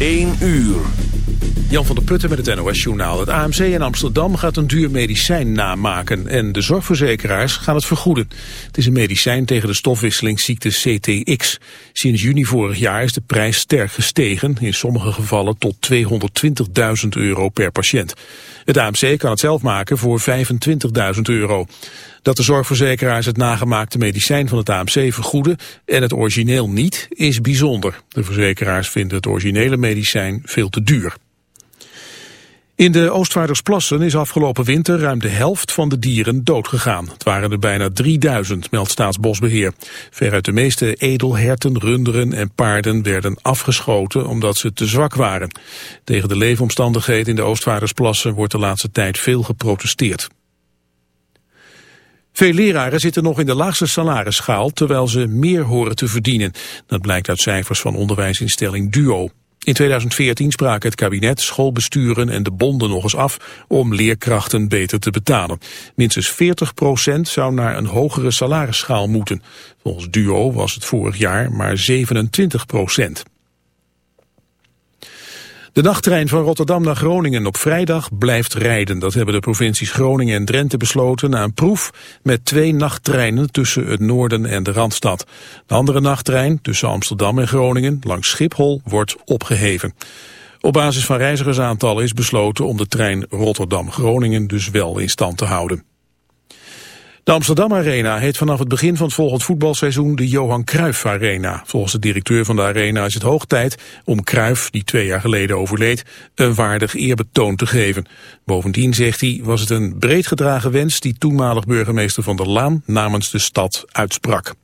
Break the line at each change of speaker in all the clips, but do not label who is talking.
1 uur. Jan van der Putten met het NOS-journaal. Het AMC in Amsterdam gaat een duur medicijn namaken en de zorgverzekeraars gaan het vergoeden. Het is een medicijn tegen de stofwisselingsziekte CTX. Sinds juni vorig jaar is de prijs sterk gestegen, in sommige gevallen tot 220.000 euro per patiënt. Het AMC kan het zelf maken voor 25.000 euro. Dat de zorgverzekeraars het nagemaakte medicijn van het AMC vergoeden en het origineel niet, is bijzonder. De verzekeraars vinden het originele medicijn veel te duur. In de Oostvaardersplassen is afgelopen winter ruim de helft van de dieren doodgegaan. Het waren er bijna 3000, meldt Staatsbosbeheer. Veruit de meeste edelherten, runderen en paarden werden afgeschoten omdat ze te zwak waren. Tegen de leefomstandigheden in de Oostvaardersplassen wordt de laatste tijd veel geprotesteerd. Veel leraren zitten nog in de laagste salarisschaal terwijl ze meer horen te verdienen. Dat blijkt uit cijfers van onderwijsinstelling DUO. In 2014 spraken het kabinet, schoolbesturen en de bonden nog eens af om leerkrachten beter te betalen. Minstens 40% zou naar een hogere salarisschaal moeten. Volgens DUO was het vorig jaar maar 27 procent. De nachttrein van Rotterdam naar Groningen op vrijdag blijft rijden. Dat hebben de provincies Groningen en Drenthe besloten na een proef met twee nachttreinen tussen het noorden en de Randstad. De andere nachttrein tussen Amsterdam en Groningen langs Schiphol wordt opgeheven. Op basis van reizigersaantallen is besloten om de trein Rotterdam-Groningen dus wel in stand te houden. De Amsterdam Arena heet vanaf het begin van het volgend voetbalseizoen de Johan Cruijff Arena. Volgens de directeur van de Arena is het hoog tijd om Cruijff, die twee jaar geleden overleed, een waardig eerbetoon te geven. Bovendien, zegt hij, was het een breed gedragen wens die toenmalig burgemeester Van der Laan namens de stad uitsprak.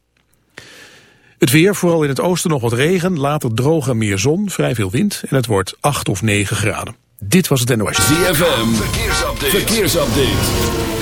Het weer, vooral in het oosten nog wat regen, later droog meer zon, vrij veel wind en het wordt 8 of 9 graden. Dit was het NOS.
ZFM, verkeersupdate. verkeersupdate.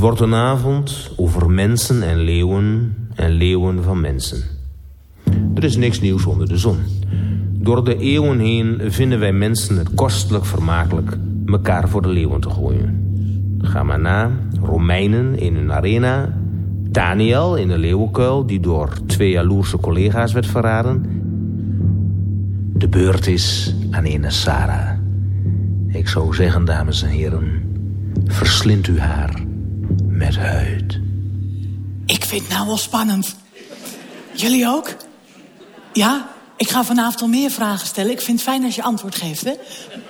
Wordt een avond over mensen en leeuwen en leeuwen van mensen. Er is niks nieuws onder de zon. Door de eeuwen heen vinden wij mensen het kostelijk vermakelijk mekaar voor de leeuwen te gooien. Ga maar na, Romeinen in hun arena, Daniel in de leeuwenkuil die door twee jaloerse collega's werd verraden. De beurt is aan ene Sarah. Ik zou zeggen, dames en heren, verslindt u haar met huid.
Ik vind het nou wel spannend. Jullie ook? Ja? Ik ga vanavond al meer vragen stellen. Ik vind het fijn als je antwoord geeft, hè?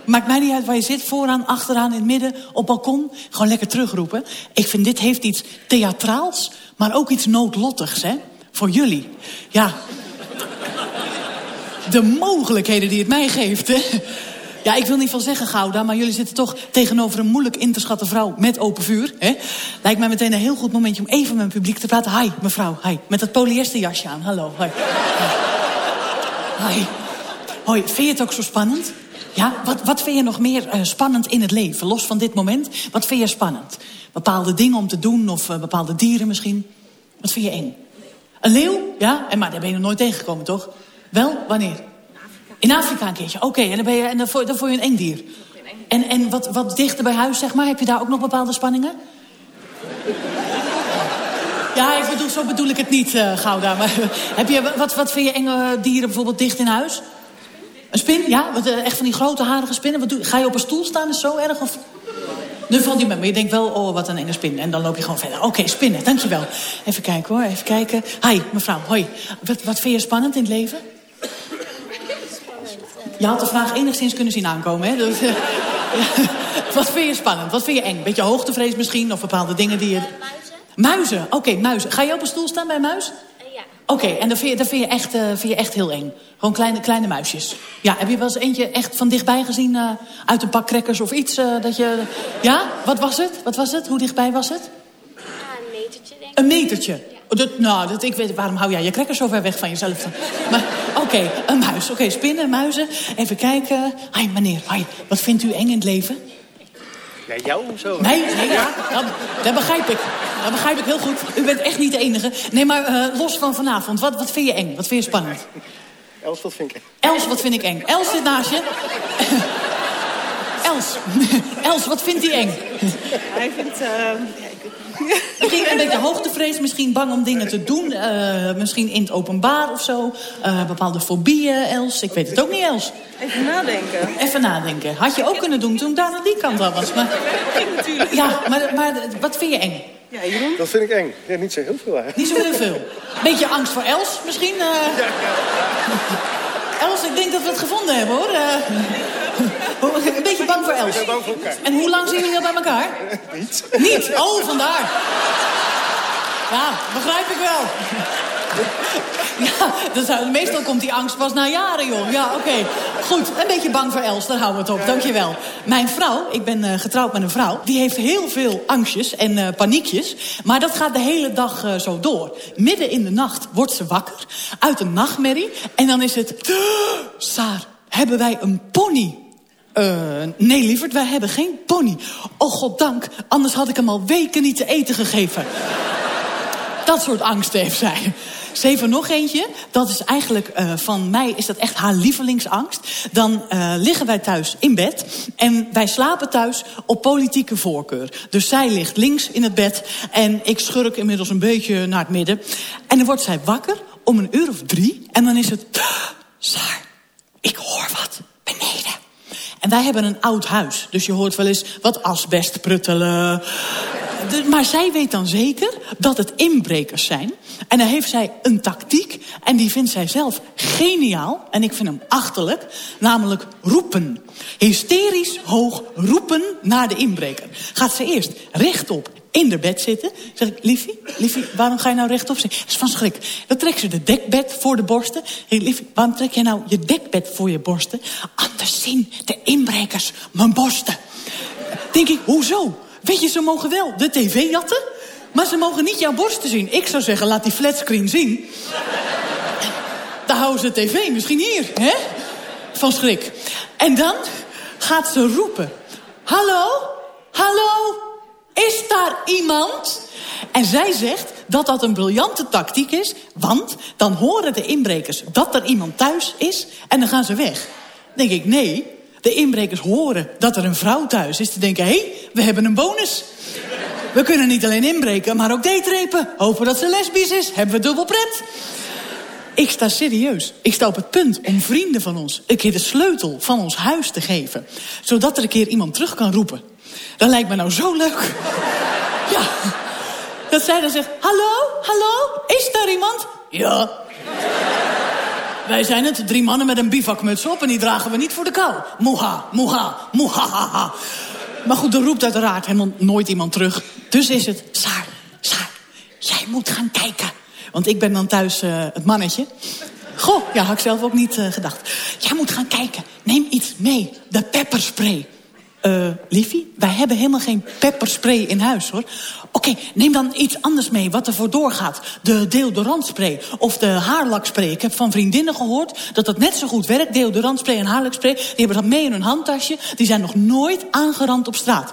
Maakt mij niet uit waar je zit. Vooraan, achteraan, in het midden, op balkon. Gewoon lekker terugroepen. Ik vind dit heeft iets theatraals, maar ook iets noodlottigs, hè? Voor jullie. Ja. de mogelijkheden die het mij geeft, hè. Ja, ik wil niet van zeggen, Gouda, maar jullie zitten toch tegenover een moeilijk in te schatten vrouw met open vuur. Hè? Lijkt mij meteen een heel goed momentje om even met mijn publiek te praten. Hi, mevrouw, hi. Met dat polyesterjasje aan. Hallo, hi. Hoi, vind je het ook zo spannend? Ja, wat, wat vind je nog meer eh, spannend in het leven? Los van dit moment, wat vind je spannend? Bepaalde dingen om te doen of eh, bepaalde dieren misschien? Wat vind je eng? Een leeuw? Ja, en maar daar ben je nog nooit tegengekomen, toch? Wel, wanneer? In Afrika een keertje. Oké, en dan, ben je, en dan, vond je een eng dier. En, en wat, wat dichter bij huis, zeg maar, heb je daar ook nog bepaalde spanningen? Ja, ik bedoel, zo bedoel ik het niet, eh Gouda. Maar heb je, wat, wat vind je enge dieren bijvoorbeeld dicht in huis? Een spin, ja? Wat, eh, echt van die grote harige spinnen? Wat doe, ga je op een stoel staan, is zo erg? Of... Nu valt die met, maar je denkt wel, oh, wat een enge spin. En dan loop je gewoon verder. Oké, spinnen, dankjewel. Even kijken hoor, even kijken. Hi, mevrouw, hoi. Wat, wat vind je spannend in het leven? Je had de vraag enigszins kunnen zien aankomen, hè? Dus, eh, ja. Wat vind je spannend? Wat vind je eng? Beetje hoogtevrees misschien? Of bepaalde dingen die je... Muizen, oké, muizen. Ga je op een stoel staan bij een muis?
ja.
Oké, en dat vind, je, dat vind, je echt, eh, vind je echt heel eng. Gewoon kleine, kleine muisjes. Ja, heb je wel eens eentje echt van dichtbij gezien... eh, uit een pak crackers of iets? eh, dat je... Ja, wat was het? Wat was het? Hoe dichtbij was het?
Ah, een metertje denk ik.
Een metertje. Dat, nou, dat, ik weet, waarom hou jij je crackers zo ver weg van jezelf? dan? Maar, oké, een muis. Oké, spinnen, muizen. Even kijken. Hi, meneer. Hi. Wat vindt u eng in het leven?
Ja, jou of zo?
Nee, nee, ja, dat, dat begrijp ik. Dat begrijp ik heel goed. U bent echt niet de enige. Nee, maar eh, los van vanavond. Wat, wat vind je eng? Wat vind je spannend?
Els, wat vind ik?
Els, wat vind ik eng? Els zit naast je. Els. Els, wat vindt hij eng?
Hij vindt... eh,
Misschien een beetje hoogtevrees, misschien bang om dingen te doen. eh, misschien in het openbaar of zo. Eh, bepaalde fobieën, Els. Ik weet het ook niet, Els.
Even nadenken.
Even nadenken. Had je ook kunnen doen toen ik daar aan die kant al was. Maar,
Ik natuurlijk.
ja, maar, maar wat vind je eng?
Ja, Jeroen?
Dat vind ik eng. Ja, niet zo heel veel eigenlijk.
Niet zo heel veel. Beetje angst voor Els misschien? eh? Els, ik denk dat we het gevonden hebben hoor. Eh, een beetje bang voor Els.
zijn bang voor elkaar.
En hoe lang zijn jullie al bij elkaar?
Niet.
Niet? Oh, vandaar. Ja, begrijp ik wel. Ja, dat meestal komt die angst pas na jaren, joh. Ja, oké. Goed, een beetje bang voor Els, daar houden we het op. Dankjewel. Mijn vrouw, ik ben eh, getrouwd met een vrouw... die heeft heel veel angstjes en eh, paniekjes. Maar dat gaat de hele dag eh, zo door. Midden in de nacht wordt ze wakker uit een nachtmerrie. En dan is het... Saar, hebben wij een pony? Eh, nee, lieverd, wij hebben geen pony. Oh, goddank, anders had ik hem al weken niet te eten gegeven. Dat soort angst heeft zij. Ze heeft er nog eentje. Dat is eigenlijk eh, van mij is dat echt haar lievelingsangst. Dan eh, liggen wij thuis in bed. En wij slapen thuis op politieke voorkeur. Dus zij ligt links in het bed. En ik schurk inmiddels een beetje naar het midden. En dan wordt zij wakker om een uur of drie. En dan is het... Saar, ik hoor wat beneden. En wij hebben een oud huis. Dus je hoort wel eens wat asbest pruttelen. Maar zij weet dan zeker dat het inbrekers zijn. En dan heeft zij een tactiek. En die vindt zij zelf geniaal. En ik vind hem achterlijk. Namelijk roepen. Hysterisch hoog roepen naar de inbreker. Gaat ze eerst rechtop in de bed zitten. Zeg ik, liefie, liefie, waarom ga je nou rechtop zitten? Dat is van schrik. Dan trekt ze de dekbed voor de borsten. Hey, liefie, waarom trek je nou je dekbed voor je borsten? Anders zien de inbrekers mijn borsten. Denk ik, hoezo? Weet je, ze mogen wel de tv jatten, maar ze mogen niet jouw borsten zien. Ik zou zeggen, laat die flatscreen zien. Dan houden ze de tv misschien hier, hè? Van schrik. En dan gaat ze roepen. Hallo? Hallo? Is daar iemand? En zij zegt dat dat een briljante tactiek is... want dan horen de inbrekers dat er iemand thuis is... en dan gaan ze weg. Dan denk ik, nee, de inbrekers horen dat er een vrouw thuis is... te denken, hé, hey, we hebben een bonus. We kunnen niet alleen inbreken, maar ook daytrapen. Hopen dat ze lesbisch is, hebben we dubbel pret. Ik sta serieus. Ik sta op het punt om vrienden van ons... een keer de sleutel van ons huis te geven. Zodat er een keer iemand terug kan roepen. Dat lijkt me nou zo leuk. Ja. Dat zij dan zegt... Hallo, hallo, is daar iemand? Ja. Wij zijn het, drie mannen met een bivakmuts op... en die dragen we niet voor de kou. Moeha, moeha, moeha, ha, ha. Maar goed, er roept uiteraard helemaal nooit iemand terug. Dus is het... Saar, Saar, jij moet gaan kijken. Want ik ben dan thuis eh, het mannetje.
Goh, ja, had ik zelf ook niet eh, gedacht. Jij moet gaan kijken. Neem iets mee. De pepperspray. Eh, liefie, wij hebben helemaal geen pepperspray in huis, hoor. Oké, neem dan iets anders mee wat er voor doorgaat. De deodorantspray of de haarlakspray. Ik heb van vriendinnen gehoord dat dat net zo goed werkt. Deodorantspray en haarlakspray. Die hebben dat mee in hun handtasje. Die zijn nog nooit aangerand op straat.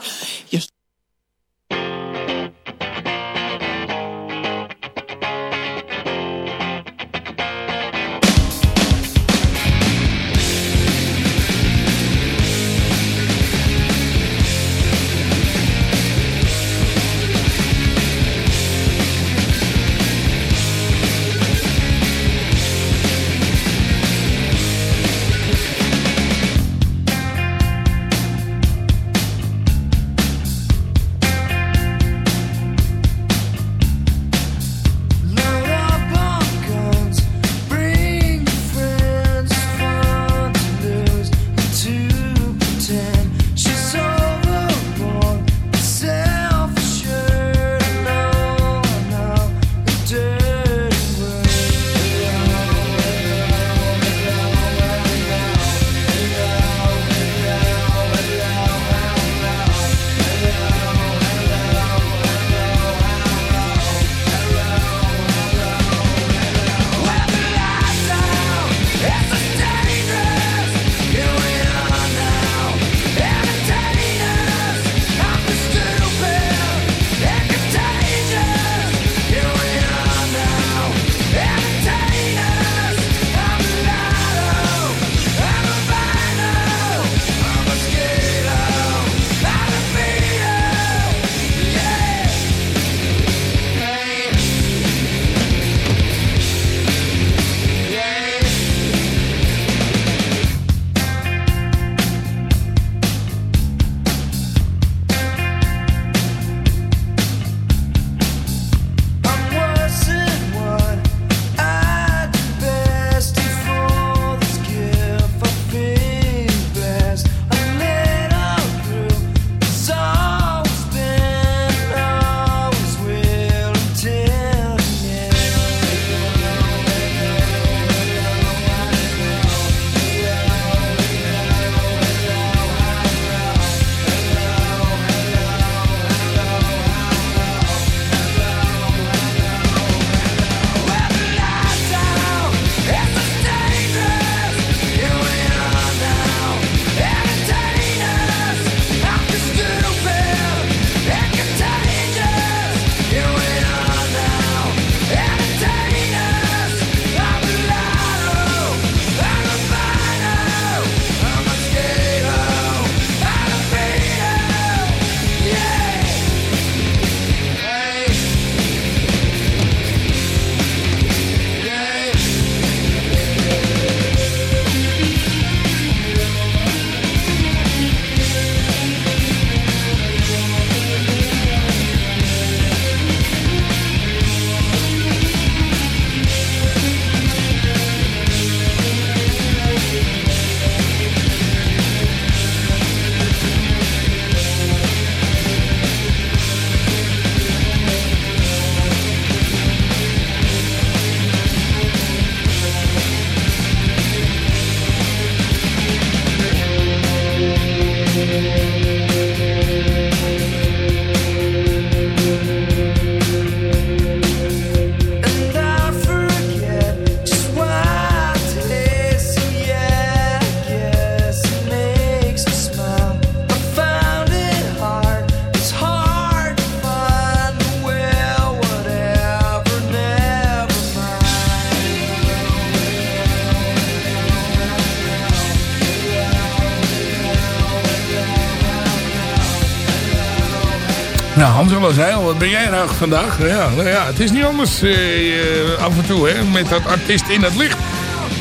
Wat ben jij nou vandaag? Ja, nou ja, het is niet anders eh, eh, af en toe, hè, met dat artiest in het licht.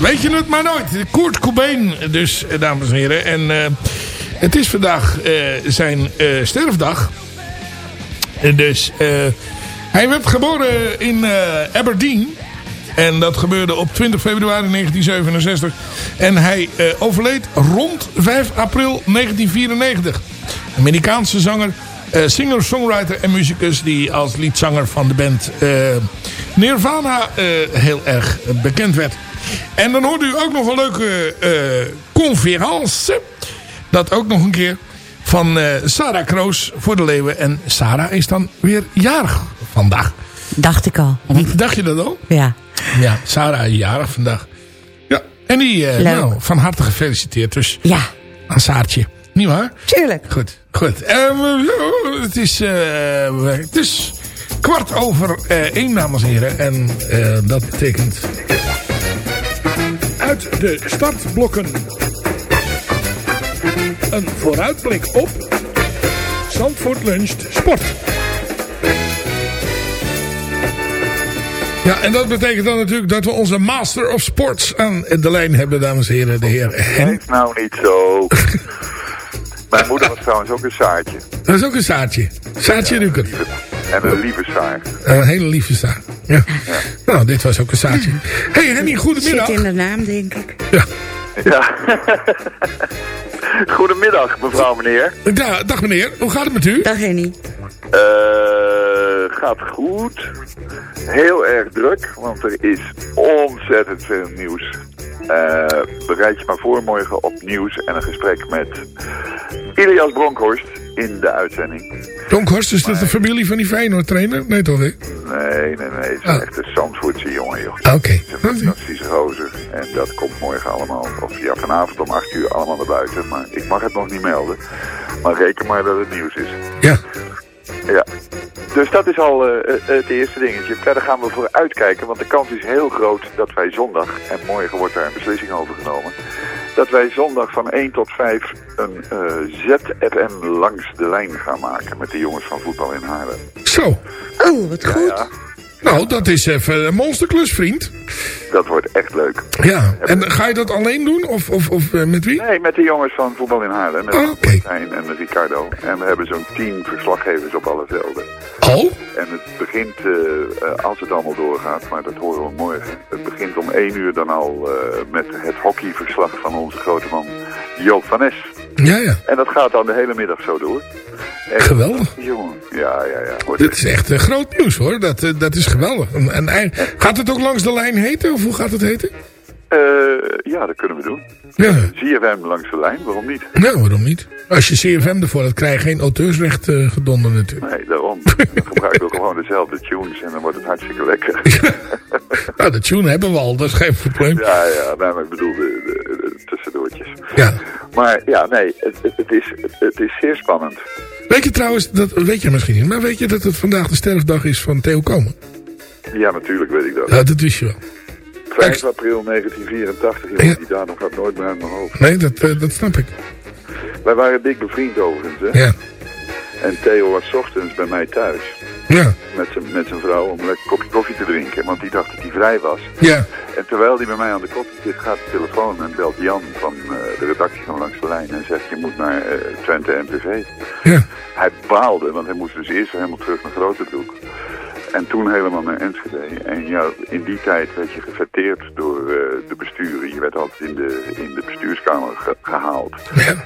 Weet je het maar nooit. Kurt Cobain, dus, eh, dames en heren. En eh, het is vandaag zijn sterfdag. Dus, hij werd geboren in Aberdeen. En dat gebeurde op 20 februari 1967. En hij overleed rond 5 april 1994. Amerikaanse zanger, singer, songwriter en muzikus... die als liedzanger van de band eh, Nirvana eh, heel erg bekend werd. En dan hoort u ook nog een leuke eh conferentie. Dat ook nog een keer. Van eh, Sarah Kroos voor de Leeuwen. En Sarah is dan weer jarig vandaag.
Dacht ik al.
Dacht je dat al?
Ja.
Ja, Sarah jarig vandaag. Ja, en die, eh,
Leuk.
nou, van harte gefeliciteerd dus.
Ja.
Aan Saartje. Niet waar?
Tuurlijk.
Goed, goed. Ehm, het, is, eh, het is kwart over eh, één, dames en heren. En eh, dat betekent... Uit de startblokken. Een vooruitblik op... Zandvoort luncht sport. Ja, en dat betekent dan natuurlijk dat we onze Master of Sports aan de lijn hebben, dames en heren. De heer Hen.
Kijk nou niet zo. Mijn moeder was trouwens ook een saartje.
Dat is ook een Saartje. Saartje Ruker.
En een lieve saar.
Een hele lieve Saar. Ja. Nou, dit was ook een Saartje. hey Henny, goedemiddag.
Zit in de naam, denk ik.
Ja.
Ja. Goedemiddag, mevrouw, meneer.
Ja, dag meneer, hoe gaat het met u?
Dag Henny.
Eh, gaat goed. Heel erg druk, want er is ontzettend veel nieuws. Eh, bereid je maar voor morgen op nieuws en een gesprek met Ilias Bronkhorst in de uitzending.
Bronkhorst, is dat de familie van die Feyenoord trainer? Nee toch, hè?
Nee, nee, nee. Het is
Ah.
echt een Zandvoortse jongen, joh.
Ah, Oké.
Het is een fantastische gozer. En dat komt morgen allemaal, of ja, vanavond om 8 uur allemaal naar buiten. Maar ik mag het nog niet melden. Maar reken maar dat het nieuws is.
Ja.
Ja. Dus dat is al eh, eh, het eerste dingetje. Verder gaan we vooruitkijken, want de kans is heel groot dat wij zondag, en morgen wordt daar een beslissing over genomen, dat wij zondag van 1 tot 5 een eh, ZFM langs de lijn gaan maken met de jongens van voetbal in Haarlem.
Zo.
Oh, wat goed.
Ja,
Nou, dat is even een monsterklus, vriend.
dat wordt echt leuk.
Ja. En ga je dat alleen doen? Of, of, of eh, met wie?
Nee, met de jongens van voetbal in Haarlem. Met
Oh,
en met Ricardo. En we hebben zo'n tien verslaggevers op alle velden.
Oh?
En het begint, eh, eh, als het allemaal doorgaat, maar dat horen we morgen. Het begint om één uur dan al met het hockeyverslag van onze grote man Joop van Nes.
Ja, ja.
En dat gaat dan de hele middag zo door. En-
Geweldig.
Jongen, ja, ja, ja.
Dit is echt eh, groot nieuws, hoor. Dat, eh, dat is geweldig. En, gaat het ook langs de lijn heten? Of hoe gaat het heten?
Eh, ja, dat kunnen we doen.
Ja.
ZFM langs de lijn, waarom niet?
Nou, waarom niet? Als je CFM ervoor had, krijg je geen auteursrecht eh gedonder natuurlijk.
Nee, daarom. Dan gebruiken we gewoon dezelfde tunes en dan wordt het hartstikke lekker.
Nou, de tune hebben we al, dat is geen probleem.
Ja, ja, nee, maar ik bedoel de tussendoortjes.
Ja.
Maar ja, nee, het, het, is, het, is zeer spannend.
Weet je trouwens, dat weet je misschien niet, maar weet je dat het vandaag de sterfdag is van Theo Komen?
Ja, natuurlijk weet ik dat.
Ja, dat wist je wel.
5 april 1984, joh,
Ja.
die datum gaat nooit meer uit mijn hoofd.
Nee, dat, eh, dat snap ik.
Wij waren dik bevriend overigens, hè?
Ja.
En Theo was ochtends bij mij thuis.
Ja.
Met zijn, met zijn vrouw om een lekker kopje koffie te drinken. Want die dacht dat hij vrij was.
Ja.
En terwijl hij bij mij aan de koffie zit, gaat de telefoon en belt Jan van eh, de redactie van Langs de Lijn. En zegt, je moet naar eh, Twente MTV.
Ja.
Hij baalde, want hij moest dus eerst helemaal terug naar Grotebroek. En toen helemaal naar Enschede. En ja, in die tijd werd je gefeteerd door eh, de besturen. Je werd altijd in de, in de bestuurskamer ge- gehaald.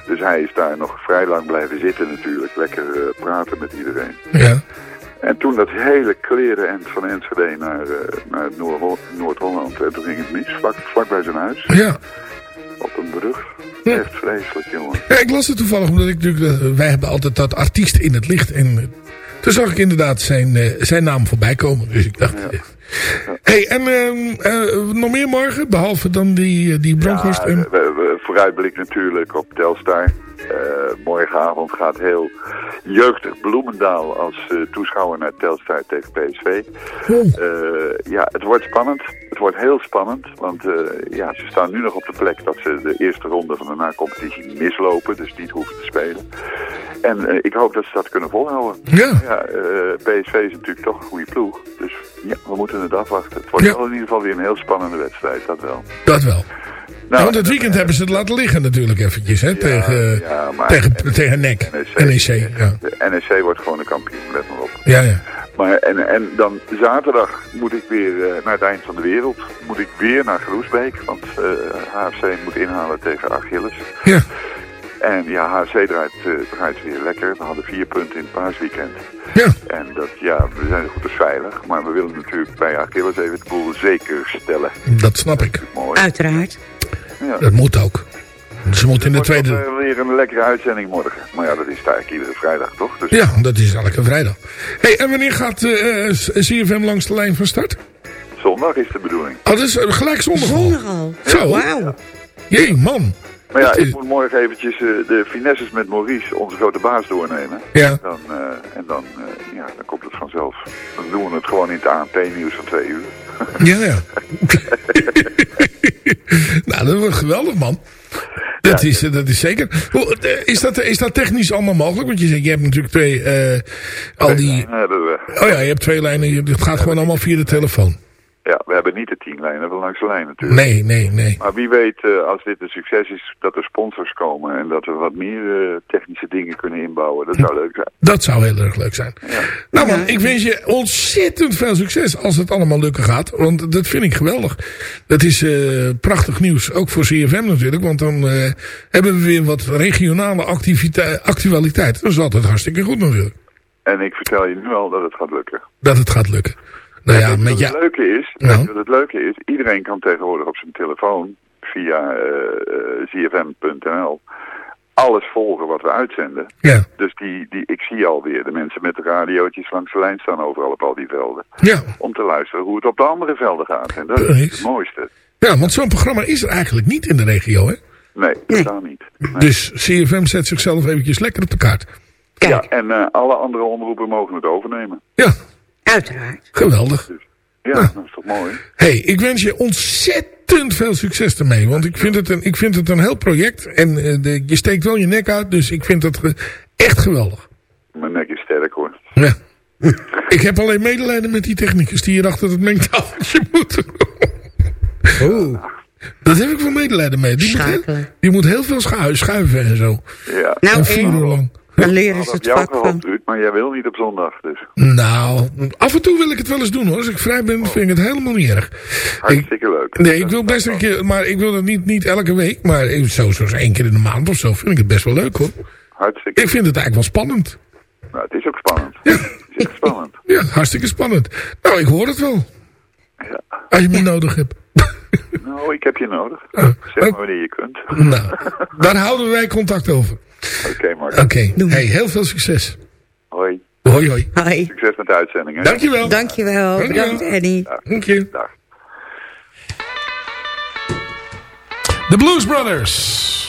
Dus hij is daar nog vrij lang blijven zitten natuurlijk. Lekker praten met iedereen.
Ja.
En toen dat hele kleren end van Enschede naar, eh, naar Noord- Noord-Holland. En toen ging het mis, vlak, vlak bij zijn huis.
Ja.
Op een brug.
Ja.
Echt vreselijk, jongen.
Ja, ik las het toevallig, omdat ik natuurlijk, eh, wij hebben altijd dat artiest in het licht. En eh, toen zag ik inderdaad zijn, zijn naam voorbij komen. Dus ik dacht... eh, hey, en ehm, eh, nog meer morgen? Behalve dan die, die Bronkhorst
Ja,
en...
vooruitblik natuurlijk op Telstar. Eh, morgenavond gaat heel jeugdig Bloemendaal als eh, toeschouwer naar Telstar tegen PSV. Eh, ja, het wordt spannend. Het wordt heel spannend. Want ja, ze staan nu nog op de plek dat ze de eerste ronde van de na-competitie mislopen. Dus niet hoeven te spelen. En ik hoop dat ze dat kunnen volhouden.
Ja.
eh, PSV is natuurlijk toch een goede ploeg. Dus ja, we moeten het afwachten. Het wordt
Ja.
wel in ieder geval weer een heel spannende wedstrijd, dat wel.
Dat wel.
Nou,
Want het weekend hebben ze het laten liggen natuurlijk eventjes, hè, tegen,
ja, maar-
tegen, tegen NEC. NEC, ja.
De NEC wordt gewoon een kampioen, let maar op.
Ja, ja.
Maar, en, en dan zaterdag moet ik weer eh, naar het eind van de wereld. Moet ik weer naar Groesbeek. Want eh, HFC moet inhalen tegen Achilles.
Ja.
En ja, HFC draait, eh, draait weer lekker. We hadden vier punten in het paasweekend.
Ja.
En dat, ja, we zijn goed als veilig. Maar we willen natuurlijk bij Achilles even de boel zeker stellen.
Dat snap ik.
Mooi.
Uiteraard.
Ja.
Dat moet ook. Ze moeten in de tweede...
wel, eh, weer een lekkere uitzending morgen. Maar ja, dat is eigenlijk iedere vrijdag, toch? Dus
Ja, dat is elke vrijdag. hey, en wanneer gaat eh, eh, CFM langs de lijn van start?
zondag is de bedoeling.
Oh, dat is gelijk zondag al.
Zondag al.
Zo.
Wauw.
Jee, man.
Maar ja,
Dat
ik moet morgen eventjes eh, de finesses met Maurice, onze grote baas, doornemen.
Ja.
Dan, eh, en dan, eh, ja, dan komt het vanzelf. Dan doen we het gewoon in het ANP-nieuws van twee uur.
Ja, ja. nou, dat wordt geweldig, man. Dat, is, dat is zeker. Eh, Is dat, is dat technisch allemaal mogelijk? Want je zegt, je hebt natuurlijk twee... eh, al die... Oh ja, je hebt twee lijnen. Het gaat gewoon allemaal via de telefoon.
Ja, we hebben niet de tien lijnen van langs de lijn natuurlijk.
Nee, nee, nee.
Maar wie weet, eh, als dit een succes is, dat er sponsors komen en dat we wat meer eh, technische dingen kunnen inbouwen. Dat zou leuk zijn.
Dat zou heel erg leuk zijn. Nou man, ik wens je ontzettend veel succes als het allemaal lukken gaat. Want dat vind ik geweldig. Dat is eh, prachtig nieuws. Ook voor CFM natuurlijk. Want dan eh, hebben we weer wat regionale activiteit, actualiteit. Dat is altijd hartstikke goed natuurlijk.
En ik vertel je nu al dat het gaat lukken.
Dat het gaat lukken. Nou ja, met
wat
ja.
het leuke is,
Nou.
wat het leuke is, iedereen kan tegenwoordig op zijn telefoon via zfm.nl alles volgen wat we uitzenden.
Ja.
Dus die, die, ik zie alweer de mensen met de radiootjes langs de lijn staan overal op al die velden.
Ja.
Om te luisteren hoe het op de andere velden gaat. En dat is het mooiste.
Ja, want zo'n programma is er eigenlijk niet in de regio, hè?
Nee, totaal niet.
Dus CFM zet zichzelf eventjes lekker op de kaart.
Ja, en eh, alle andere omroepen mogen het overnemen.
Ja.
Uiteraard.
Geweldig.
Ja, dat is toch mooi.
hey, ik wens je ontzettend veel succes ermee. Want ik vind het een, ik vind het een heel project. En eh, de, je steekt wel je nek uit. Dus ik vind het ge- echt geweldig.
Mijn nek is sterk hoor.
Ja. ik heb alleen medelijden met die technicus die hier achter het mengtafeltje moet.
Oeh.
Dat heb ik wel medelijden mee. Die moet, heel, die moet heel veel schu- schuiven en zo.
Ja.
Nou,
en vier uur lang.
Dan leren ze
Dat
het vak van.
Ruud, maar jij wil niet op zondag. Dus
Nou, af en toe wil ik het wel eens doen hoor. Als ik vrij ben, vind ik het helemaal niet erg.
hartstikke leuk.
Nee, ik wil best een keer, maar ik wil het niet, niet elke week. Maar even zo, zoals één keer in de maand of zo vind ik het best wel leuk hoor.
Hartstikke
Ik vind het eigenlijk wel spannend.
Nou, het is ook spannend. Het is echt spannend.
Ja, hartstikke spannend. Nou, ik hoor het wel. Als je me nodig hebt.
Nou, ik heb je nodig.
Oh.
Zeg maar wanneer je kunt.
Nou, daar houden wij contact over.
Oké, Mark.
Oké, hey, heel veel succes.
Hoi.
Hoi, hoi.
Hoi.
Succes met de uitzending. Hè?
Dankjewel.
Dankjewel.
Dankjewel.
Bedankt, Eddie.
Dank je.
Dag.
The Blues Brothers.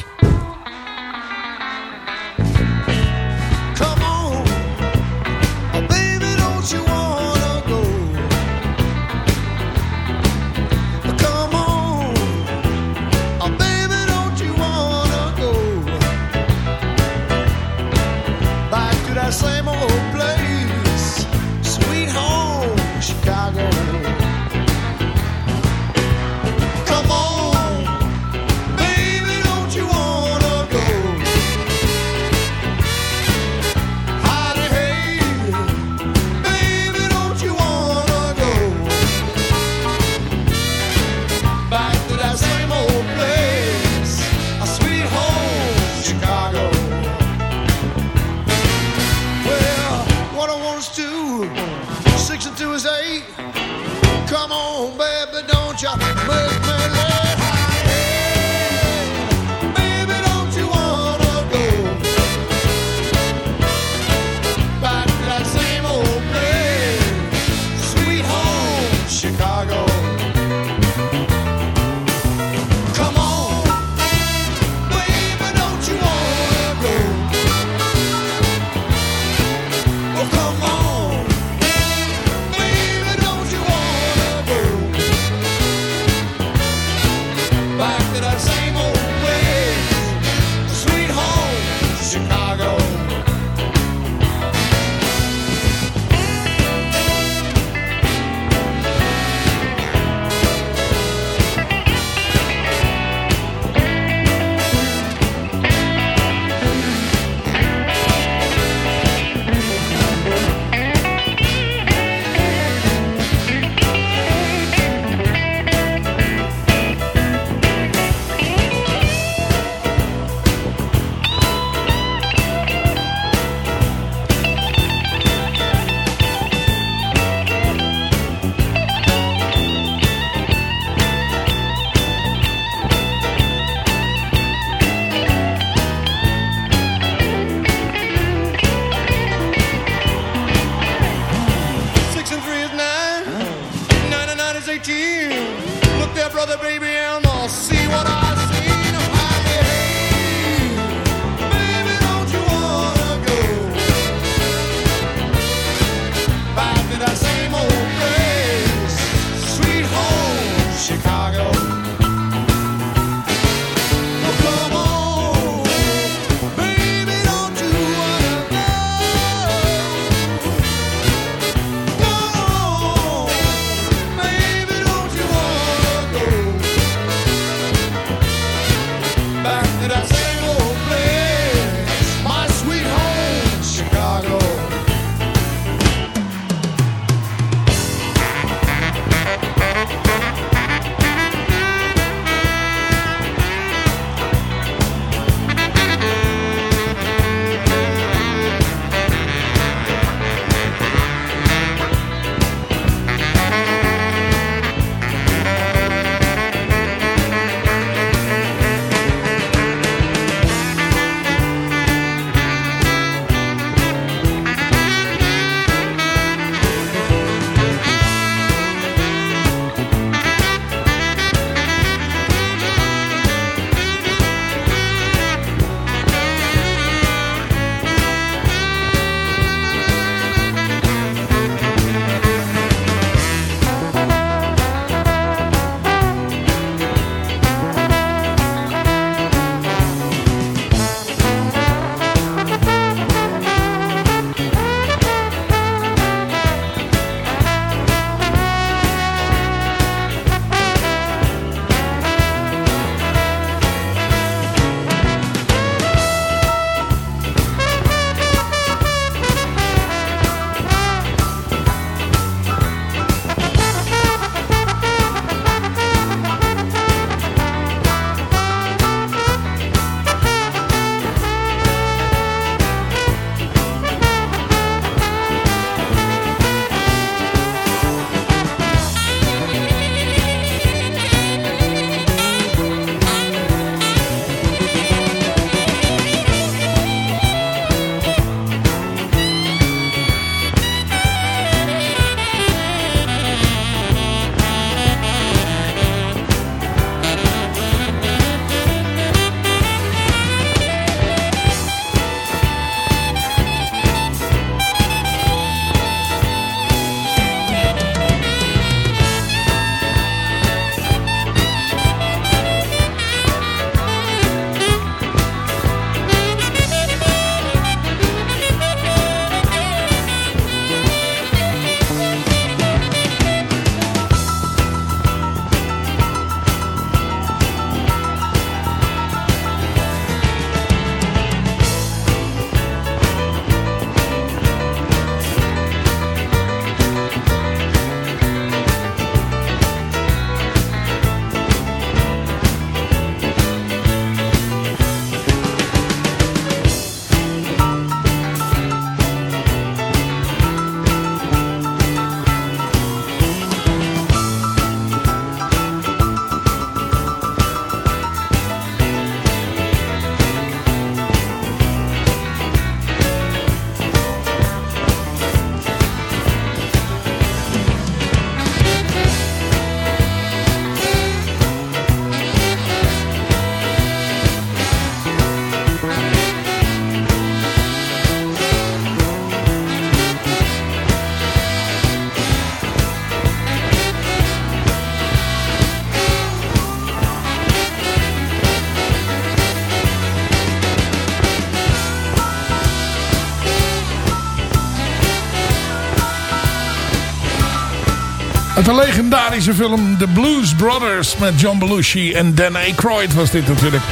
Uit de legendarische film The Blues Brothers met John Belushi en Dan Aykroyd was dit natuurlijk.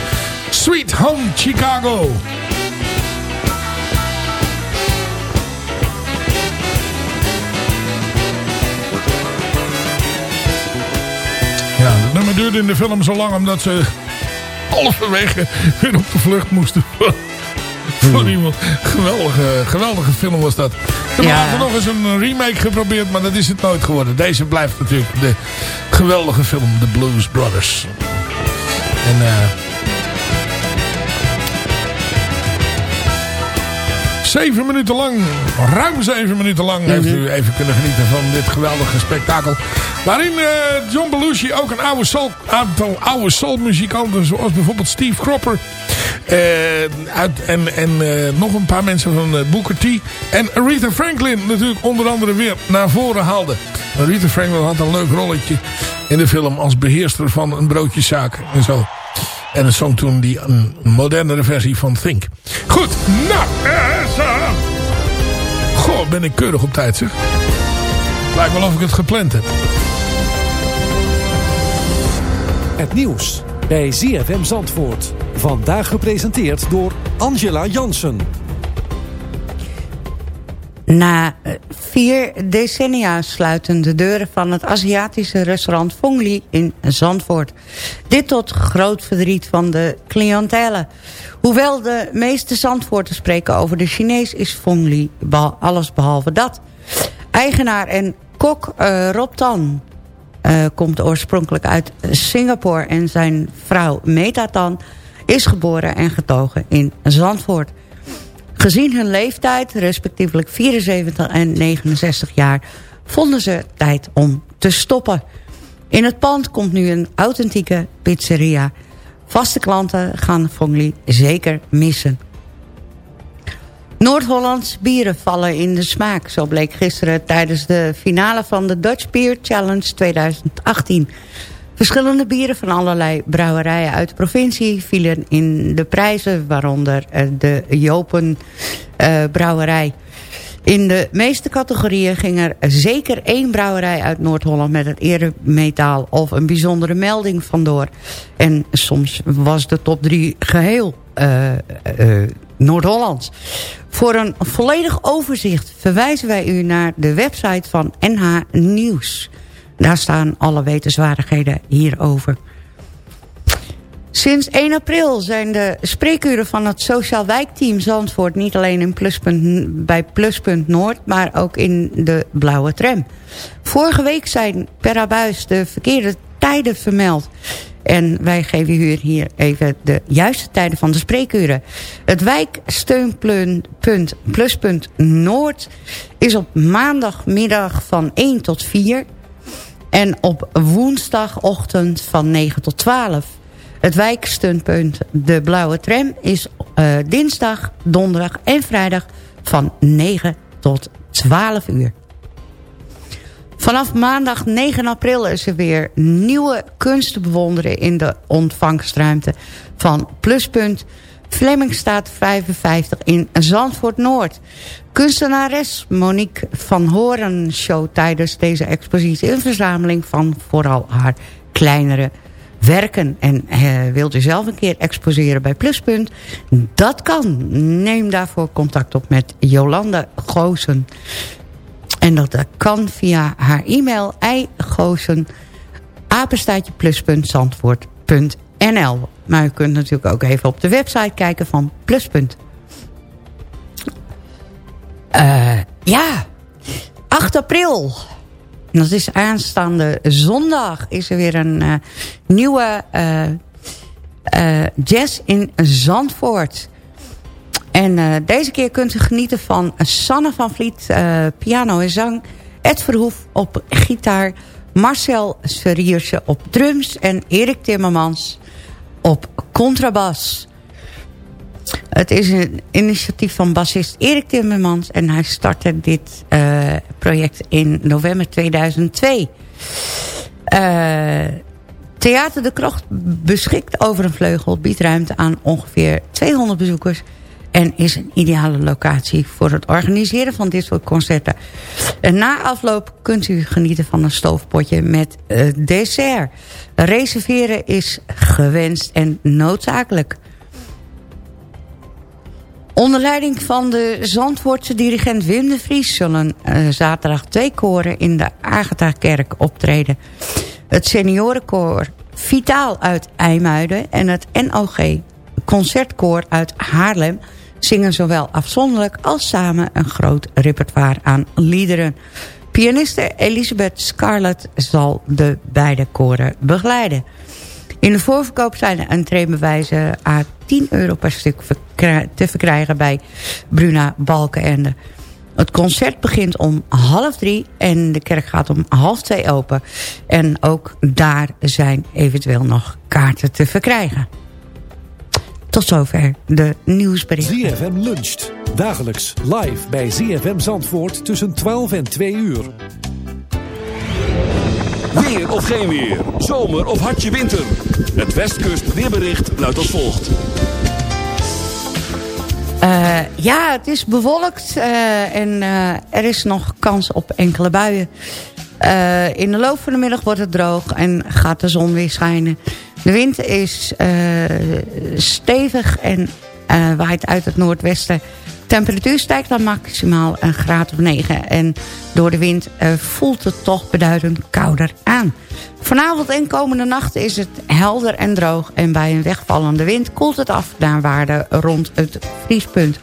Sweet Home Chicago. Ja, het nummer duurde in de film zo lang omdat ze halverwege weer op de vlucht moesten. Voor iemand. Geweldige, geweldige film was dat. Ze hebben
Ja.
later nog eens een remake geprobeerd, maar dat is het nooit geworden. Deze blijft natuurlijk de geweldige film The Blues Brothers. En eh Zeven minuten lang, ruim zeven minuten lang, heeft u even kunnen genieten van dit geweldige spektakel. Waarin eh, John Belushi ook een oude soul, aantal oude soulmuzikanten, zoals bijvoorbeeld Steve Cropper. Eh, uit, en en eh, nog een paar mensen van eh, Booker T. En Aretha Franklin natuurlijk onder andere weer naar voren haalde. Aretha Franklin had een leuk rolletje in de film als beheerster van een broodjeszaak en zo. En het zong toen die een modernere versie van Think. Goed, nou. Goh, ben ik keurig op tijd zeg. Lijkt wel of ik het gepland heb.
Het nieuws bij ZFM Zandvoort. Vandaag gepresenteerd door Angela Jansen.
Na eh, vier decennia sluiten de deuren van het Aziatische restaurant Fongli in Zandvoort. Dit tot groot verdriet van de cliëntelen. Hoewel de meeste Zandvoorten spreken over de Chinees... is Fongli alles behalve dat. Eigenaar en kok eh, Rob Tan eh, komt oorspronkelijk uit Singapore... en zijn vrouw Meta Tan is geboren en getogen in Zandvoort. Gezien hun leeftijd, respectievelijk 74 en 69 jaar... vonden ze tijd om te stoppen. In het pand komt nu een authentieke pizzeria. Vaste klanten gaan Fongli zeker missen. Noord-Hollands bieren vallen in de smaak. Zo bleek gisteren tijdens de finale van de Dutch Beer Challenge 2018. Verschillende bieren van allerlei brouwerijen uit de provincie vielen in de prijzen, waaronder eh, de Jopen eh, brouwerij. In de meeste categorieën ging er zeker één brouwerij uit Noord-Holland met het eremetaal of een bijzondere melding vandoor. En soms was de top drie geheel eh, Noord-Hollands. Voor een volledig overzicht verwijzen wij u naar de website van NH Nieuws. Daar staan alle wetenswaardigheden hierover. Sinds 1 april zijn de spreekuren van het Sociaal Wijkteam Zandvoort... niet alleen in pluspunt, bij Pluspunt Noord, maar ook in de blauwe tram. Vorige week zijn per abuis de verkeerde tijden vermeld. En wij geven u hier even de juiste tijden van de spreekuren. Het wijksteunpunt Pluspunt Noord is op maandagmiddag van 1 tot 4... en op woensdagochtend van 9 tot 12... Het wijksteunpunt De Blauwe Tram is eh, dinsdag, donderdag en vrijdag van 9 tot 12 uur. Vanaf maandag 9 april is er weer nieuwe kunst te bewonderen in de ontvangstruimte van Pluspunt Flemmingstaat 55 in Zandvoort Noord. Kunstenares Monique van Horen show tijdens deze expositie een verzameling van vooral haar kleinere werken. En eh, wilt u zelf een keer exposeren bij Pluspunt? Dat kan. Neem daarvoor contact op met Jolanda Goosen. En dat kan via haar e-mail eigozen apenstaatje plus.zandvoort.nl. Maar u kunt natuurlijk ook even op de website kijken van Pluspunt. Eh, ja, 8 april. Dat is aanstaande zondag. Is er weer een eh, nieuwe eh, jazz in Zandvoort. En deze keer kunt u genieten van Sanne van Vliet, piano en zang. Ed Verhoef op gitaar. Marcel Serierse op drums. En Erik Timmermans op contrabas. Het is een initiatief van bassist Erik Timmermans. En hij startte dit eh, project in november 2002. Eh, Theater de Krocht beschikt over een vleugel. Biedt ruimte aan ongeveer 200 bezoekers. En is een ideale locatie voor het organiseren van dit soort concerten. En na afloop kunt u genieten van een stoofpotje met eh, dessert. Reserveren is gewenst en noodzakelijk. Onder leiding van de Zandvoortse dirigent Wim de Vries... zullen eh, zaterdag twee koren in de Agatha-kerk optreden. Het seniorenkoor Vitaal uit IJmuiden... en het NOG Concertkoor uit Haarlem... zingen zowel afzonderlijk als samen een groot repertoire aan liederen. Pianiste Elisabeth Scarlett zal de beide koren begeleiden. In de voorverkoop zijn de entreebewijzen à 10 euro per stuk te verkrijgen bij Bruna Balkenende. Het concert begint om half drie en de kerk gaat om half twee open. En ook daar zijn eventueel nog kaarten te verkrijgen. Tot zover de nieuwsberichten.
ZFM luncht. Dagelijks live bij ZFM Zandvoort tussen 12 en 2 uur.
Weer of geen weer. Zomer of hartje winter. Het Westkust weerbericht luidt als volgt.
Eh, ja, het is bewolkt eh, en eh, er is nog kans op enkele buien. Eh, in de loop van de middag wordt het droog en gaat de zon weer schijnen. De wind is eh, stevig en eh, waait uit het noordwesten. Temperatuur stijgt dan maximaal een graad of 9. En door de wind eh, voelt het toch beduidend kouder aan. Vanavond en komende nacht is het helder en droog. En bij een wegvallende wind koelt het af naar waarde rond het vriespunt.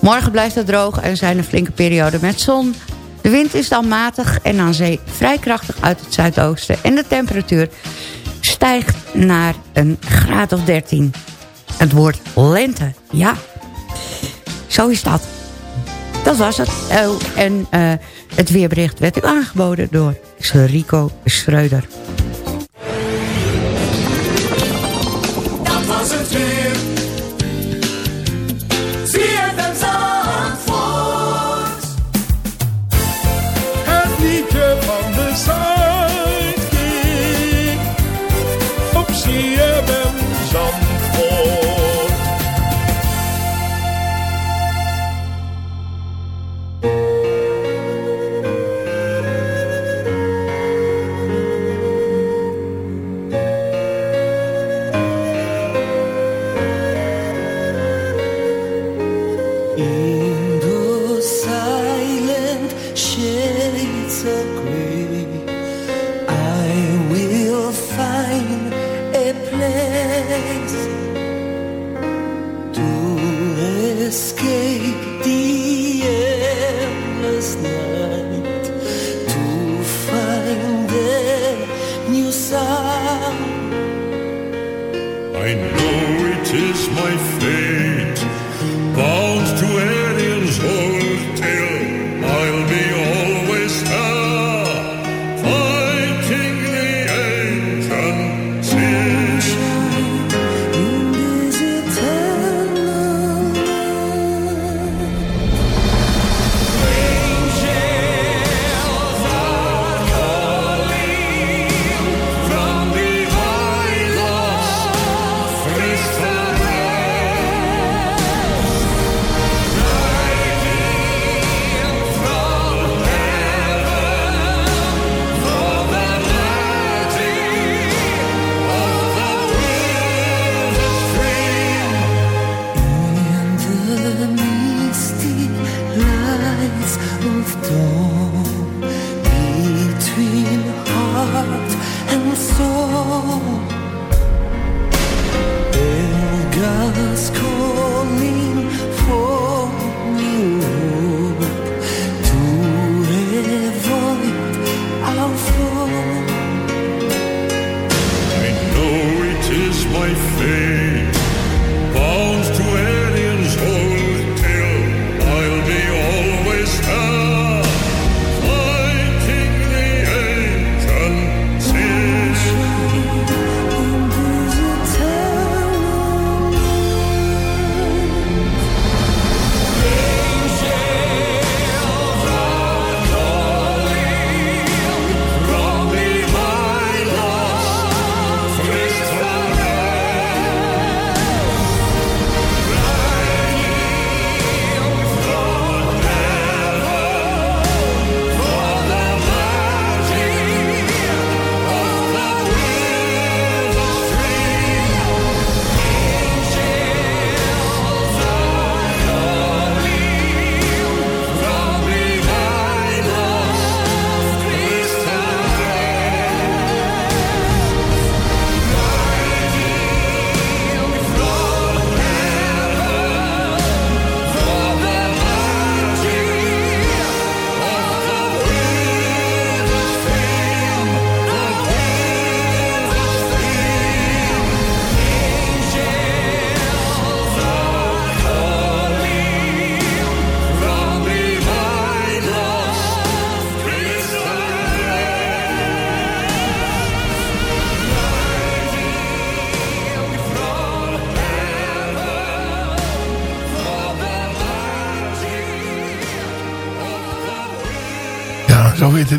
Morgen blijft het droog en zijn er flinke perioden met zon. De wind is dan matig en aan zee vrij krachtig uit het zuidoosten. En de temperatuur stijgt naar een graad of 13. Het wordt lente, ja. Zo is dat. Dat was het. Oh, en eh, het weerbericht werd u aangeboden door Rico Schreuder.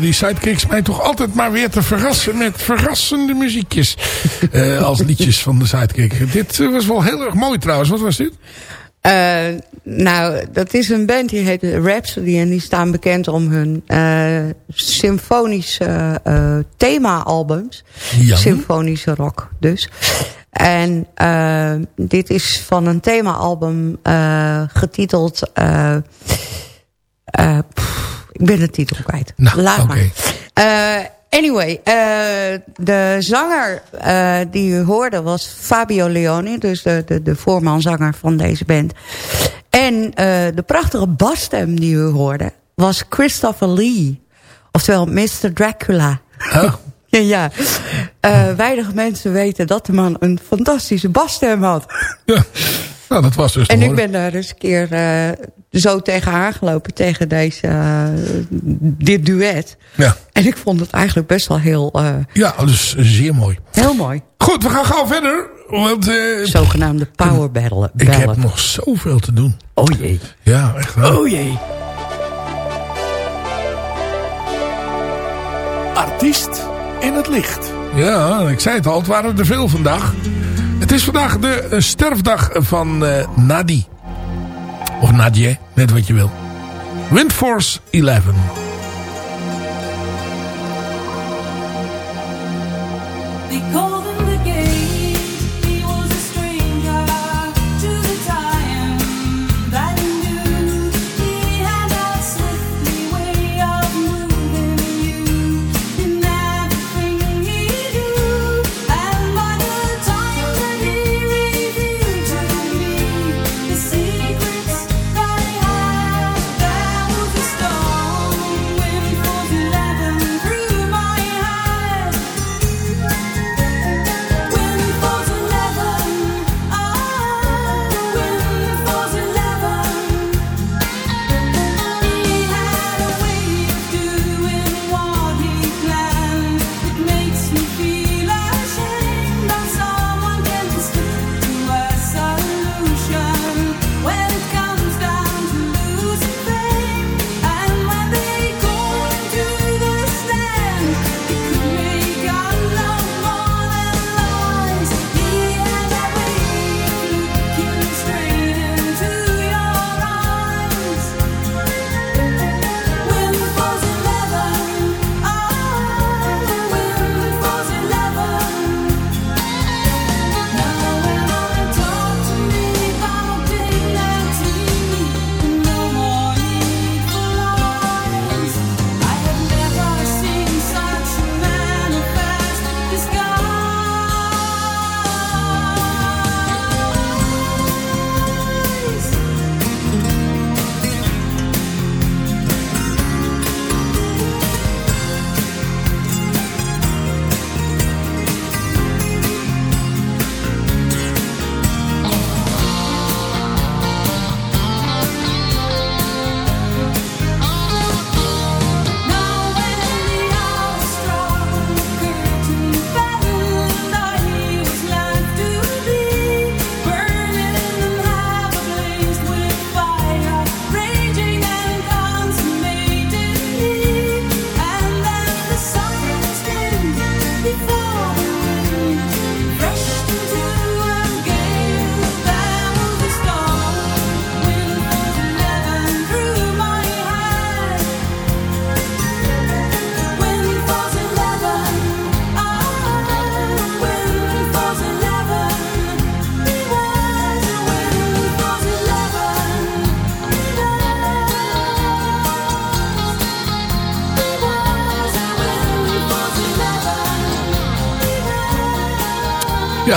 Weten die sidekicks mij toch altijd maar weer te verrassen met verrassende muziekjes. Eh, als liedjes van de sidekick. Dit eh, was wel heel erg mooi trouwens. Wat was dit?
Eh, nou, dat is een band die heet Rhapsody. En die staan bekend om hun eh, symfonische eh, thema-albums.
Ja.
Symfonische rock dus. En eh, dit is van een thema-album eh, getiteld... eh, eh, pff, ik ben de titel kwijt.
Nou,
Laat maar. Eh, anyway, eh, de zanger eh, die u hoorde was Fabio Leoni. Dus de, de, de voormanzanger van deze band. En de prachtige basstem die u hoorde was Christopher Lee. Oftewel Mr. Dracula. ja, ja. Eh, weinig mensen weten dat de man een fantastische basstem had.
Nou, dat was dus
En ik ben daar eens een keer zo tegen aangelopen, tegen deze, eh, dit duet.
Ja.
En ik vond het eigenlijk best wel heel, eh,
Ja, dus zeer mooi.
heel mooi.
Goed, we gaan gauw verder. Want, eh,
Zogenaamde power battle.
ik heb nog zoveel te doen.
Oh jee.
Ja, echt wel.
Oh jee.
Artiest in het licht.
Ja, ik zei het al, het waren er veel vandaag. Het is vandaag de sterfdag van eh, Nadi. Of Nadje, net wat je wil. Windforce 11.
They called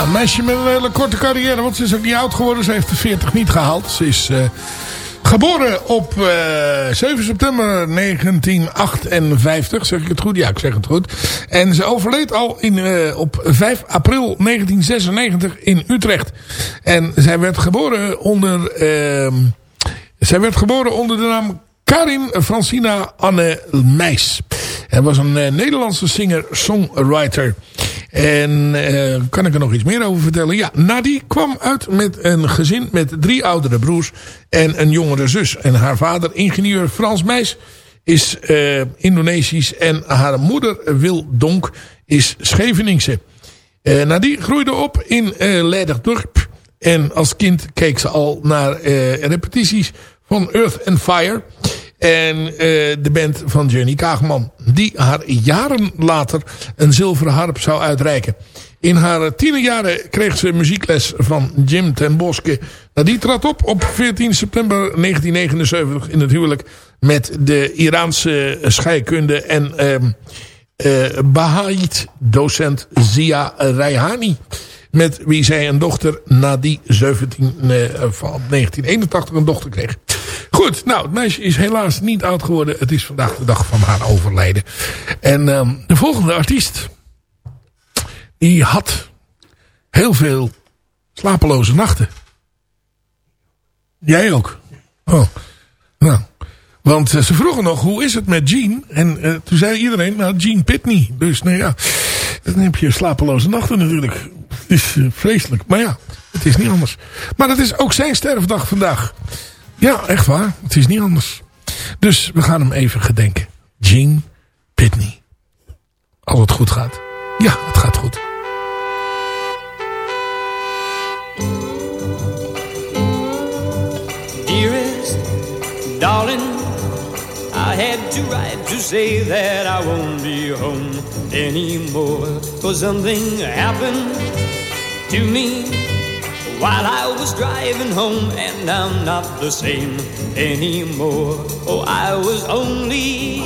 een meisje met een hele korte carrière. Want ze is ook niet oud geworden. Ze heeft de 40 niet gehaald. Ze is eh, geboren op eh, 7 september 1958. Zeg ik het goed? Ja, ik zeg het goed. En ze overleed al in, eh, op 5 april 1996 in Utrecht. En zij werd geboren onder... ehm, zij werd geboren onder de naam Karin Francina Anne Meijs. Hij was een Nederlandse singer-songwriter. En eh, kan ik er nog iets meer over vertellen? Ja, Nadi kwam uit met een gezin met drie oudere broers en een jongere zus. En haar vader, ingenieur Frans Meijs, is eh, Indonesisch en haar moeder Wil Donk is Scheveningse. Eh Nadie groeide op in eh Leiderdorp. En als kind keek ze al naar repetities van Earth and Fire. En eh, de band van Jenny Kaagman. Die haar jaren later een zilveren harp zou uitreiken. In haar tienerjaren kreeg ze muziekles van Jim ten Boske. Nou, die trad op op 14 september 1979 in het huwelijk met de Iraanse scheikunde en eh Bahaït docent Zia Raihani. Met wie zij een dochter na die 17, eh, van 1981 een dochter kreeg. Goed, nou, het meisje is helaas niet oud geworden. Het is vandaag de dag van haar overlijden. En ehm, de volgende artiest, die had heel veel slapeloze nachten. Jij ook? Oh, nou. Want eh, ze vroegen nog, hoe is het met Jean? En eh, toen zei iedereen, nou, Jean Pitney. Dus, nou ja, dan heb je slapeloze nachten natuurlijk. Het is eh, vreselijk. Maar ja, het is niet anders. Maar het is ook zijn sterfdag vandaag. Ja, echt waar. Het is niet anders. Dus we gaan hem even gedenken. Jean Pitney. Als het goed gaat. Ja, het gaat goed.
Dearest, darling, I had to write to say that I won't be home anymore. Cause something happened to me while I was driving home, and I'm not the same anymore. Oh, I was only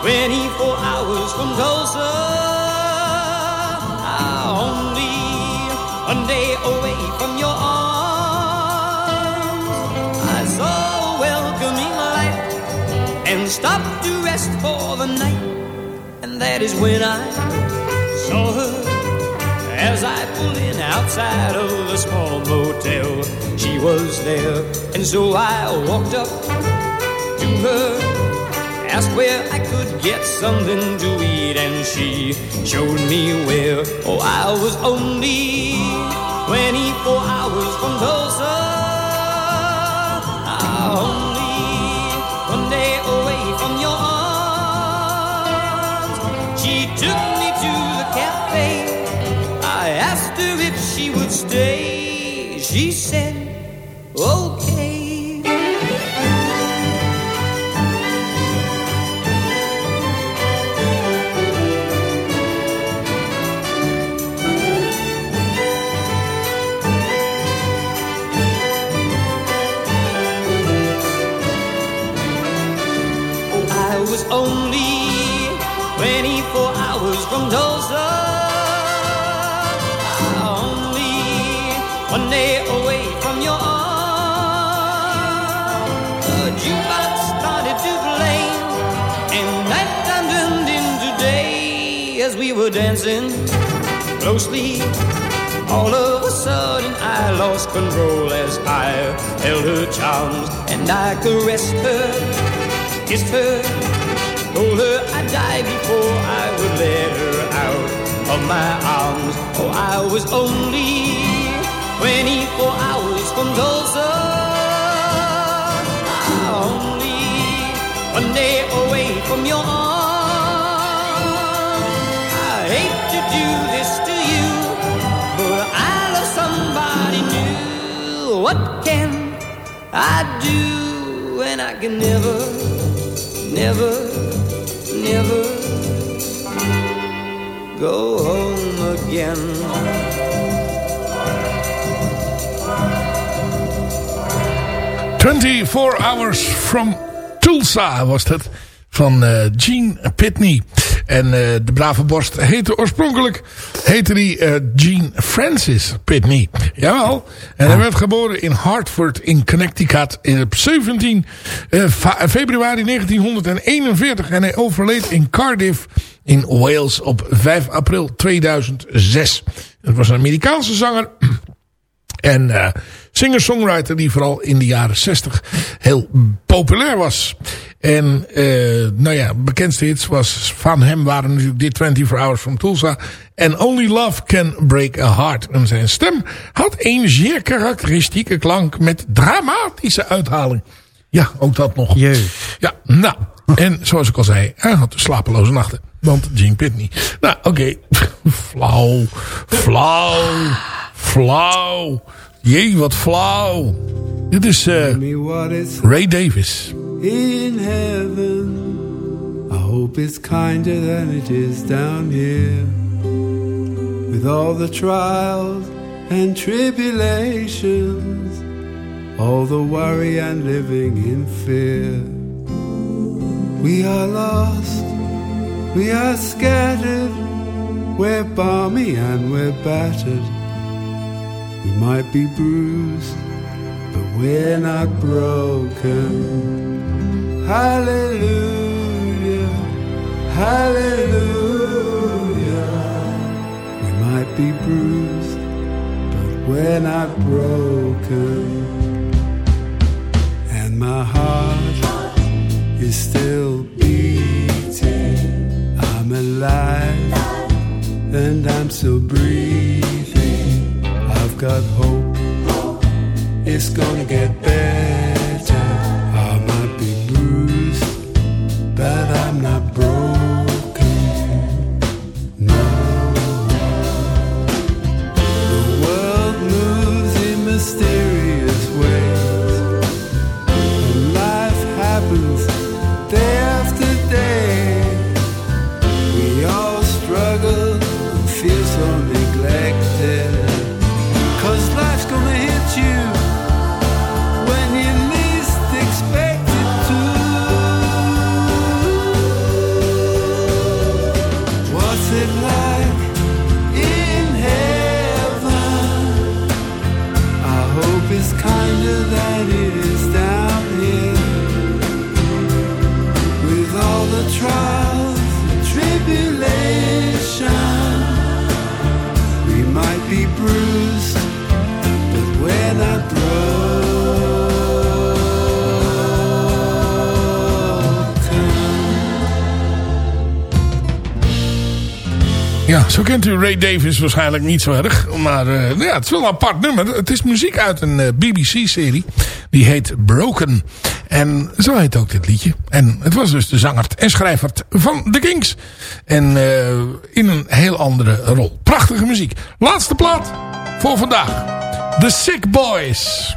24 hours from Tulsa. Only one day away from your arms. I saw welcoming light and stopped to rest for the night. And that is when I saw her as I pulled in outside of a small motel. She was there, and so I walked up to her, asked where I could get something to eat, and she showed me where. Oh, I was only 24 hours from Tulsa. Ah, were dancing closely. All of a sudden, I lost control as I held her charms and I caressed her, kissed her, told her I'd die before I would let her out of my arms. Oh, I was only 24 hours from Tulsa. Only one day away from your arms. Do this to you, but I love somebody new. What can I do when I can never, never, never go home again?
24 Hours from Tulsa was dat. Van eh, Gene Pitney. En eh, de brave borst heette oorspronkelijk heette die, eh, Gene Francis Pitney. Jawel. En hij werd geboren in Hartford in Connecticut op 17 eh, februari 1941. En hij overleed in Cardiff in Wales op 5 april 2006. Het was een Amerikaanse zanger. En eh, singer-songwriter die vooral in de jaren 60 heel populair was. En eh, nou ja, bekendste hits was van hem waren natuurlijk dit 24 Hours from Tulsa. En Only Love Can Break a Heart. En zijn stem had een zeer karakteristieke klank met dramatische uithaling. Ja, ook dat nog. Ja, nou, En zoals ik al zei, hij had slapeloze nachten. Want Gene Pitney. Nou, oké. flauw. Flauw. Flauw. Jee, wat flauw. Dit is eh, Ray Davis.
in heaven. I hope it's kinder than it is down here. With all the trials and tribulations, all the worry and living in fear. We are lost, we are scattered, we're balmy and we're battered. We might be bruised, but we're not broken. Hallelujah, hallelujah. We might be bruised, but we're not broken. And my heart is still beating. I'm alive, and I'm still breathing. Got hope. It's gonna get better. I might be bruised, but I'm
Ja, zo kent u Ray Davis waarschijnlijk niet zo erg. Maar eh, nou ja, het is wel een apart nummer. Het is muziek uit een eh, BBC-serie. Die heet Broken. En zo heet ook dit liedje. En het was dus de zanger en schrijver van The Kings. En eh, in een heel andere rol. Prachtige muziek. Laatste plaat voor vandaag. The Sick Boys.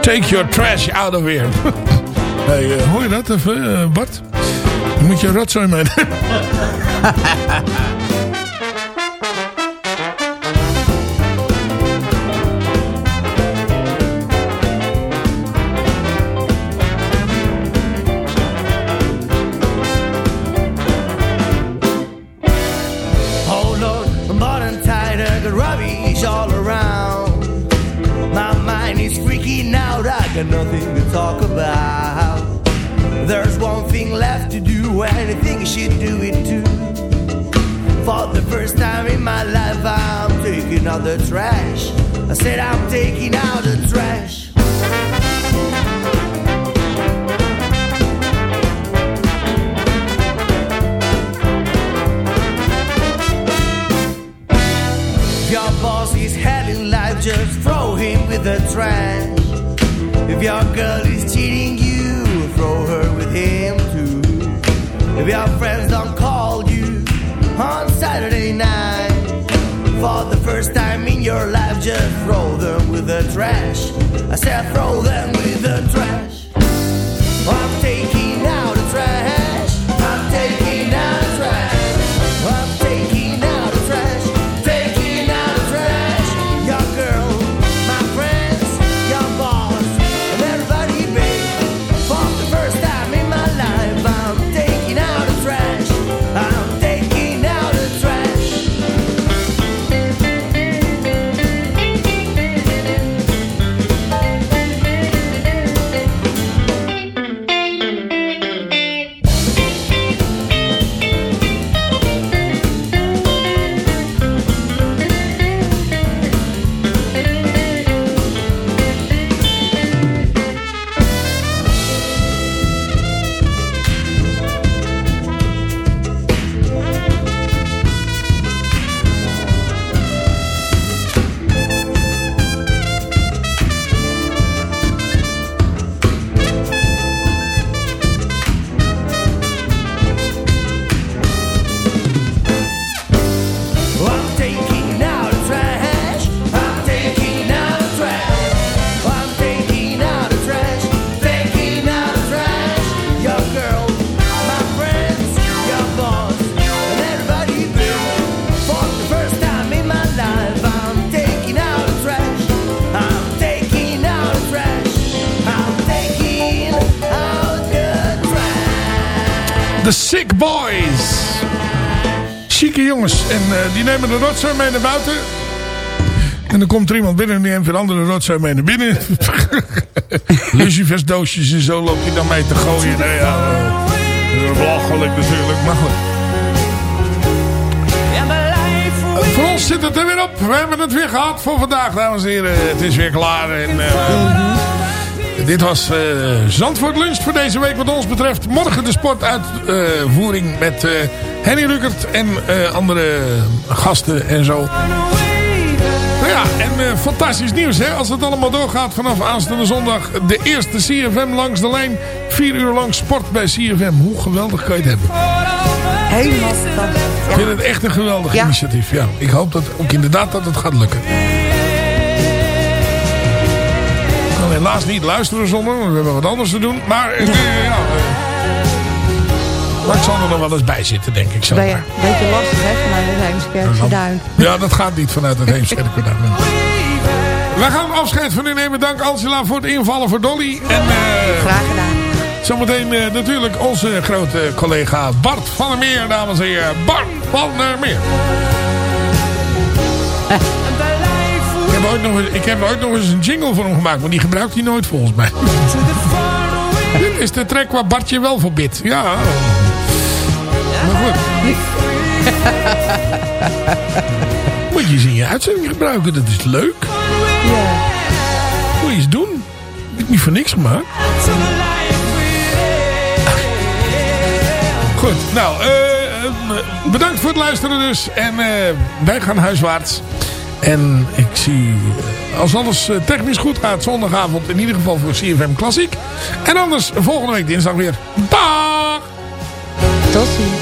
Take your trash out of here. hey, hoor je dat even, Bart? Dan moet je rotzooi mee.
got nothing to talk about. There's one thing left to do, think I should do it too. For the first time in my life, I'm taking out the trash. I said I'm taking out the trash. Your boss is having life, just throw him with the trash. If your girl is cheating you, throw her with him too. If your friends don't call you on Saturday night, for the first time in your life, just throw them with the trash. I said throw them with the trash. I'm taking
jongens. En eh, die nemen de rotzooi mee naar buiten. En dan komt er iemand binnen en die neemt weer andere rotzooi mee naar binnen. Lucifersdoosjes en zo loopt hij dan mee te gooien. Nee, ja, eh, belachelijk natuurlijk. Maar goed. Eh, Voor ons zit het er weer op. We hebben het weer gehad voor vandaag, dames en heren. Het is weer klaar. En, dit was eh, Zandvoort Lunch voor deze week wat ons betreft. Morgen de sportuitvoering met eh, Henny Rukert en eh, andere gasten en zo. Nou ja, en eh, fantastisch nieuws hè. Als het allemaal doorgaat vanaf aanstaande zondag. De eerste CFM langs de lijn. Vier uur lang sport bij CFM. Hoe geweldig kan je het hebben?
Helemaal.
Ik vind het echt een geweldig initiatief. Ja. Ik hoop dat ook inderdaad dat het gaat lukken. Helaas niet luisteren zonder, want we hebben wat anders te doen. Maar, eh, ja, eh, ik zal er nog wel eens bij zitten, denk ik zo.
Ben je een beetje lastig hè, vanuit het Heemskerkse duin.
Ja, dat gaat niet vanuit het Heemskerkse duin. We gaan afscheid van u nemen. Dank Angela voor het invallen voor Dolly. En, eh,
Graag gedaan.
Zometeen eh, natuurlijk onze grote collega Bart van der Meer, dames en heren. Bart van der Meer. Ik heb, ooit nog ik heb ooit nog eens een jingle voor hem gemaakt, maar die gebruikt hij nooit volgens mij. Dit is de track waar Bart je wel voor bidt. Ja. Maar goed. Moet je eens in je uitzending gebruiken, dat is leuk. Moet je eens doen. Ik heb niet voor niks gemaakt. Goed, nou, eh, eh, bedankt voor het luisteren dus. En eh, wij gaan huiswaarts. En ik zie, eh, als alles eh, technisch goed gaat, zondagavond in ieder geval voor CFM Klassiek. En anders volgende week dinsdag weer. Dag!
Tot ziens.